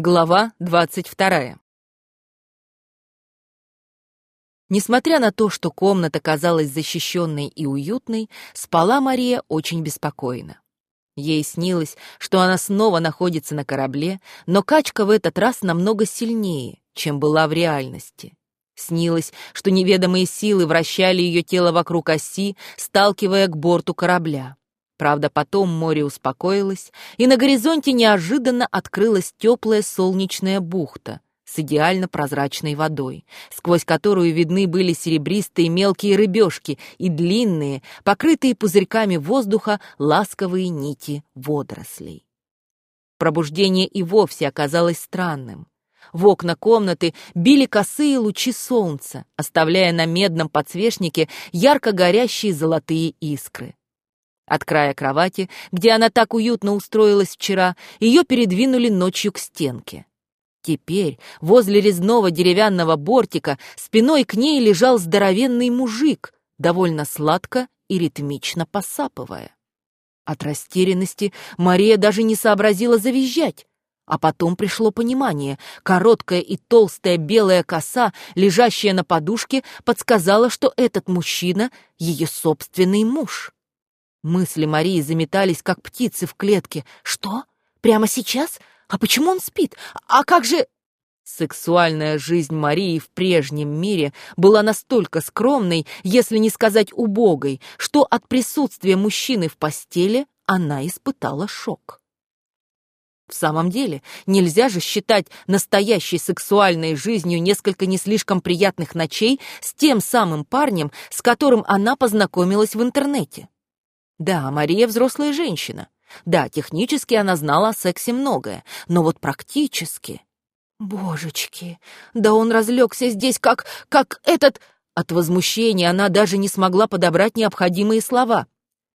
Глава двадцать вторая. Несмотря на то, что комната казалась защищенной и уютной, спала Мария очень беспокойно. Ей снилось, что она снова находится на корабле, но качка в этот раз намного сильнее, чем была в реальности. Снилось, что неведомые силы вращали ее тело вокруг оси, сталкивая к борту корабля. Правда, потом море успокоилось, и на горизонте неожиданно открылась теплая солнечная бухта с идеально прозрачной водой, сквозь которую видны были серебристые мелкие рыбешки и длинные, покрытые пузырьками воздуха, ласковые нити водорослей. Пробуждение и вовсе оказалось странным. В окна комнаты били косые лучи солнца, оставляя на медном подсвечнике ярко горящие золотые искры. От края кровати, где она так уютно устроилась вчера, ее передвинули ночью к стенке. Теперь возле резного деревянного бортика спиной к ней лежал здоровенный мужик, довольно сладко и ритмично посапывая. От растерянности Мария даже не сообразила завизжать. А потом пришло понимание. Короткая и толстая белая коса, лежащая на подушке, подсказала, что этот мужчина — ее собственный муж. Мысли Марии заметались, как птицы в клетке. «Что? Прямо сейчас? А почему он спит? А как же...» Сексуальная жизнь Марии в прежнем мире была настолько скромной, если не сказать убогой, что от присутствия мужчины в постели она испытала шок. В самом деле, нельзя же считать настоящей сексуальной жизнью несколько не слишком приятных ночей с тем самым парнем, с которым она познакомилась в интернете. Да, Мария взрослая женщина. Да, технически она знала о сексе многое, но вот практически... Божечки, да он разлегся здесь как... как этот... От возмущения она даже не смогла подобрать необходимые слова.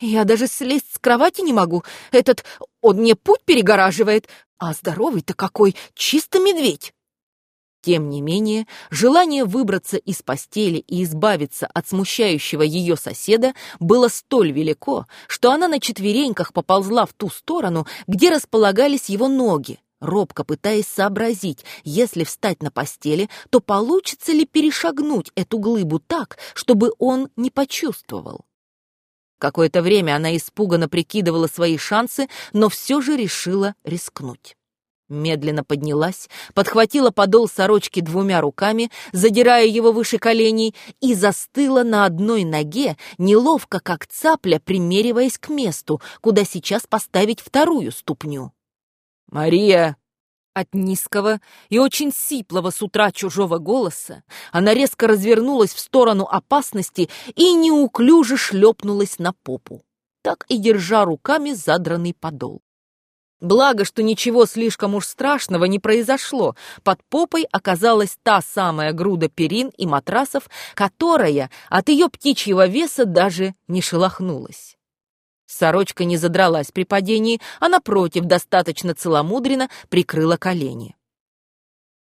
Я даже слезть с кровати не могу. Этот... он мне путь перегораживает. А здоровый-то какой, чисто медведь. Тем не менее, желание выбраться из постели и избавиться от смущающего ее соседа было столь велико, что она на четвереньках поползла в ту сторону, где располагались его ноги, робко пытаясь сообразить, если встать на постели, то получится ли перешагнуть эту глыбу так, чтобы он не почувствовал. Какое-то время она испуганно прикидывала свои шансы, но все же решила рискнуть. Медленно поднялась, подхватила подол сорочки двумя руками, задирая его выше коленей, и застыла на одной ноге, неловко, как цапля, примериваясь к месту, куда сейчас поставить вторую ступню. «Мария!» От низкого и очень сиплого с утра чужого голоса она резко развернулась в сторону опасности и неуклюже шлепнулась на попу, так и держа руками задранный подол. Благо, что ничего слишком уж страшного не произошло. Под попой оказалась та самая груда перин и матрасов, которая от ее птичьего веса даже не шелохнулась. Сорочка не задралась при падении, а напротив достаточно целомудренно прикрыла колени.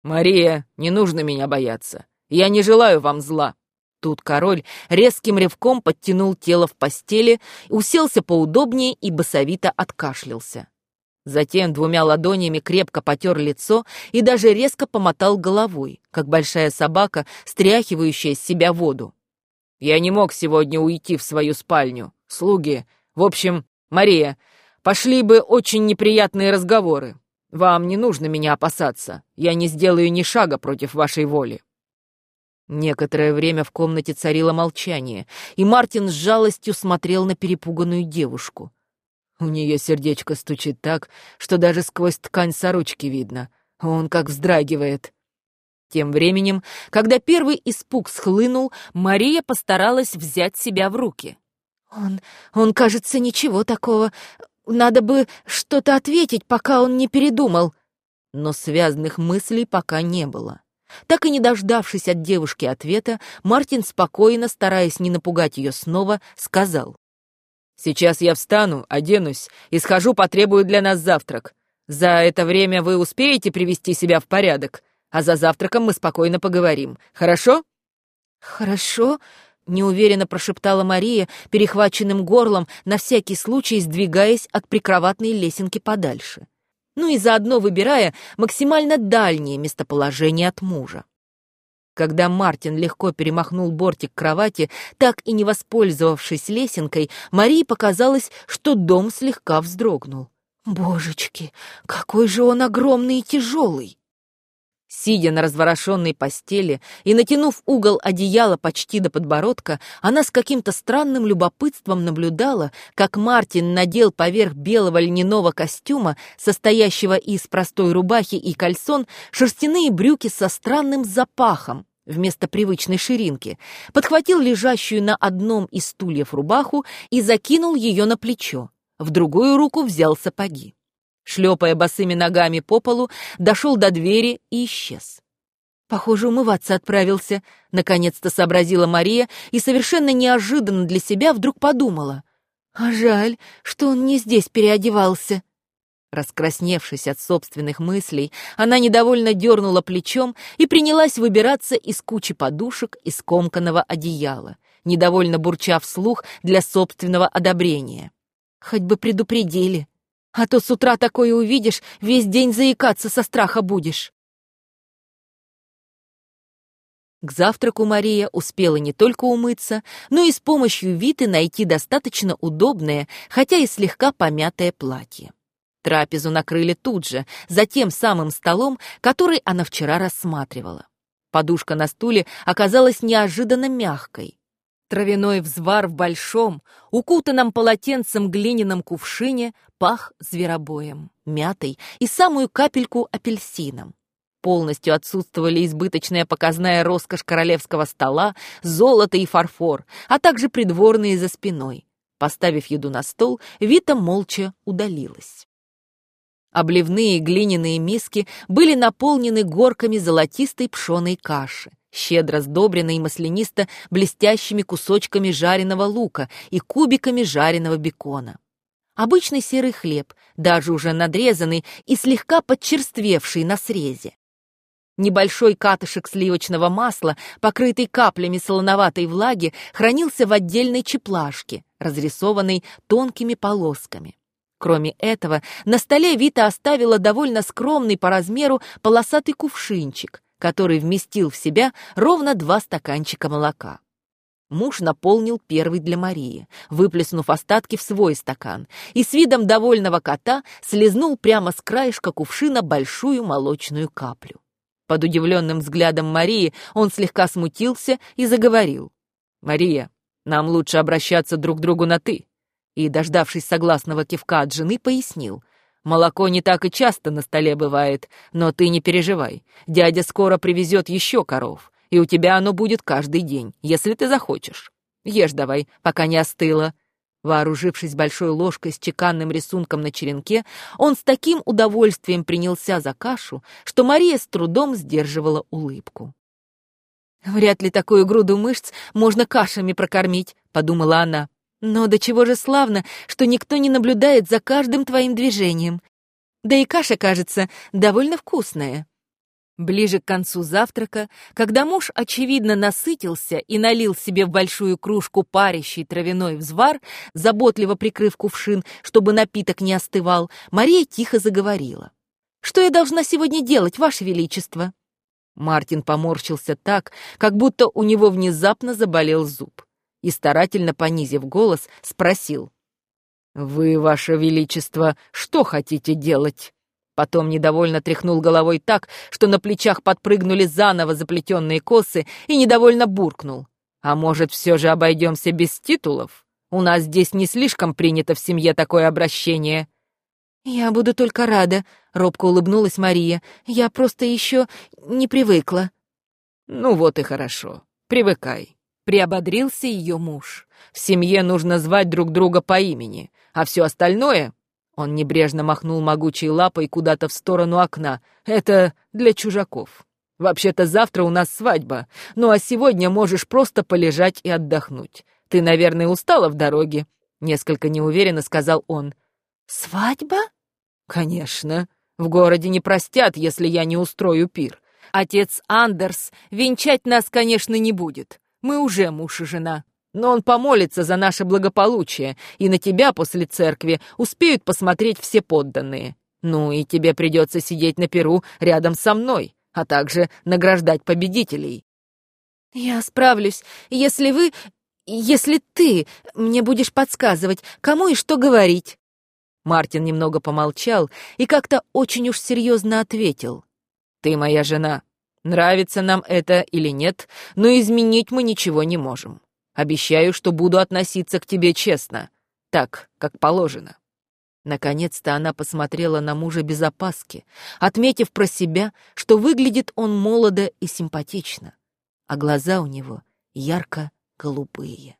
«Мария, не нужно меня бояться. Я не желаю вам зла». Тут король резким ревком подтянул тело в постели, уселся поудобнее и басовито откашлялся. Затем двумя ладонями крепко потер лицо и даже резко помотал головой, как большая собака, стряхивающая с себя воду. «Я не мог сегодня уйти в свою спальню. Слуги. В общем, Мария, пошли бы очень неприятные разговоры. Вам не нужно меня опасаться. Я не сделаю ни шага против вашей воли». Некоторое время в комнате царило молчание, и Мартин с жалостью смотрел на перепуганную девушку. У нее сердечко стучит так, что даже сквозь ткань сорочки видно. Он как вздрагивает. Тем временем, когда первый испуг схлынул, Мария постаралась взять себя в руки. «Он... он, кажется, ничего такого. Надо бы что-то ответить, пока он не передумал». Но связанных мыслей пока не было. Так и не дождавшись от девушки ответа, Мартин спокойно, стараясь не напугать ее снова, сказал. Сейчас я встану, оденусь и схожу потребую для нас завтрак. За это время вы успеете привести себя в порядок, а за завтраком мы спокойно поговорим. Хорошо?» «Хорошо», — неуверенно прошептала Мария, перехваченным горлом, на всякий случай сдвигаясь от прикроватной лесенки подальше. ну и заодно выбирая максимально дальнее местоположение от мужа. Когда Мартин легко перемахнул бортик кровати, так и не воспользовавшись лесенкой, Марии показалось, что дом слегка вздрогнул. «Божечки, какой же он огромный и тяжелый!» Сидя на разворошенной постели и натянув угол одеяла почти до подбородка, она с каким-то странным любопытством наблюдала, как Мартин надел поверх белого льняного костюма, состоящего из простой рубахи и кальсон, шерстяные брюки со странным запахом вместо привычной ширинки, подхватил лежащую на одном из стульев рубаху и закинул ее на плечо. В другую руку взял сапоги шлепая босыми ногами по полу, дошел до двери и исчез. Похоже, умываться отправился, наконец-то сообразила Мария и совершенно неожиданно для себя вдруг подумала. А жаль, что он не здесь переодевался. Раскрасневшись от собственных мыслей, она недовольно дернула плечом и принялась выбираться из кучи подушек и скомканного одеяла, недовольно бурча вслух для собственного одобрения. Хоть бы предупредили. А то с утра такое увидишь, весь день заикаться со страха будешь. К завтраку Мария успела не только умыться, но и с помощью Виты найти достаточно удобное, хотя и слегка помятое платье. Трапезу накрыли тут же, за тем самым столом, который она вчера рассматривала. Подушка на стуле оказалась неожиданно мягкой. Травяной взвар в большом, укутанном полотенцем глиняном кувшине пах зверобоем, мятой и самую капельку апельсином. Полностью отсутствовали избыточная показная роскошь королевского стола, золото и фарфор, а также придворные за спиной. Поставив еду на стол, Вита молча удалилась. Обливные глиняные миски были наполнены горками золотистой пшеной каши щедро сдобренный маслянисто блестящими кусочками жареного лука и кубиками жареного бекона. Обычный серый хлеб, даже уже надрезанный и слегка подчерствевший на срезе. Небольшой катышек сливочного масла, покрытый каплями солоноватой влаги, хранился в отдельной чеплашке, разрисованной тонкими полосками. Кроме этого, на столе Вита оставила довольно скромный по размеру полосатый кувшинчик, который вместил в себя ровно два стаканчика молока. Муж наполнил первый для Марии, выплеснув остатки в свой стакан, и с видом довольного кота слезнул прямо с краешка кувшина большую молочную каплю. Под удивленным взглядом Марии он слегка смутился и заговорил. «Мария, нам лучше обращаться друг к другу на «ты». И, дождавшись согласного кивка от жены, пояснил. Молоко не так и часто на столе бывает, но ты не переживай. Дядя скоро привезет еще коров, и у тебя оно будет каждый день, если ты захочешь. Ешь давай, пока не остыло». Вооружившись большой ложкой с чеканным рисунком на черенке, он с таким удовольствием принялся за кашу, что Мария с трудом сдерживала улыбку. «Вряд ли такую груду мышц можно кашами прокормить», — подумала она. Но до чего же славно, что никто не наблюдает за каждым твоим движением. Да и каша, кажется, довольно вкусная. Ближе к концу завтрака, когда муж, очевидно, насытился и налил себе в большую кружку парящий травяной взвар, заботливо прикрыв кувшин, чтобы напиток не остывал, Мария тихо заговорила. «Что я должна сегодня делать, Ваше Величество?» Мартин поморщился так, как будто у него внезапно заболел зуб и, старательно понизив голос, спросил. «Вы, Ваше Величество, что хотите делать?» Потом недовольно тряхнул головой так, что на плечах подпрыгнули заново заплетенные косы и недовольно буркнул. «А может, все же обойдемся без титулов? У нас здесь не слишком принято в семье такое обращение». «Я буду только рада», — робко улыбнулась Мария. «Я просто еще не привыкла». «Ну вот и хорошо. Привыкай. Приободрился ее муж. В семье нужно звать друг друга по имени, а все остальное... Он небрежно махнул могучей лапой куда-то в сторону окна. Это для чужаков. Вообще-то завтра у нас свадьба, ну а сегодня можешь просто полежать и отдохнуть. Ты, наверное, устала в дороге, несколько неуверенно сказал он. Свадьба? Конечно. В городе не простят, если я не устрою пир. Отец Андерс венчать нас, конечно, не будет. Мы уже муж и жена. Но он помолится за наше благополучие, и на тебя после церкви успеют посмотреть все подданные. Ну и тебе придется сидеть на перу рядом со мной, а также награждать победителей. Я справлюсь, если вы... если ты мне будешь подсказывать, кому и что говорить. Мартин немного помолчал и как-то очень уж серьезно ответил. «Ты моя жена. Нравится нам это или нет, но изменить мы ничего не можем. Обещаю, что буду относиться к тебе честно, так, как положено». Наконец-то она посмотрела на мужа без опаски, отметив про себя, что выглядит он молодо и симпатично, а глаза у него ярко-голубые.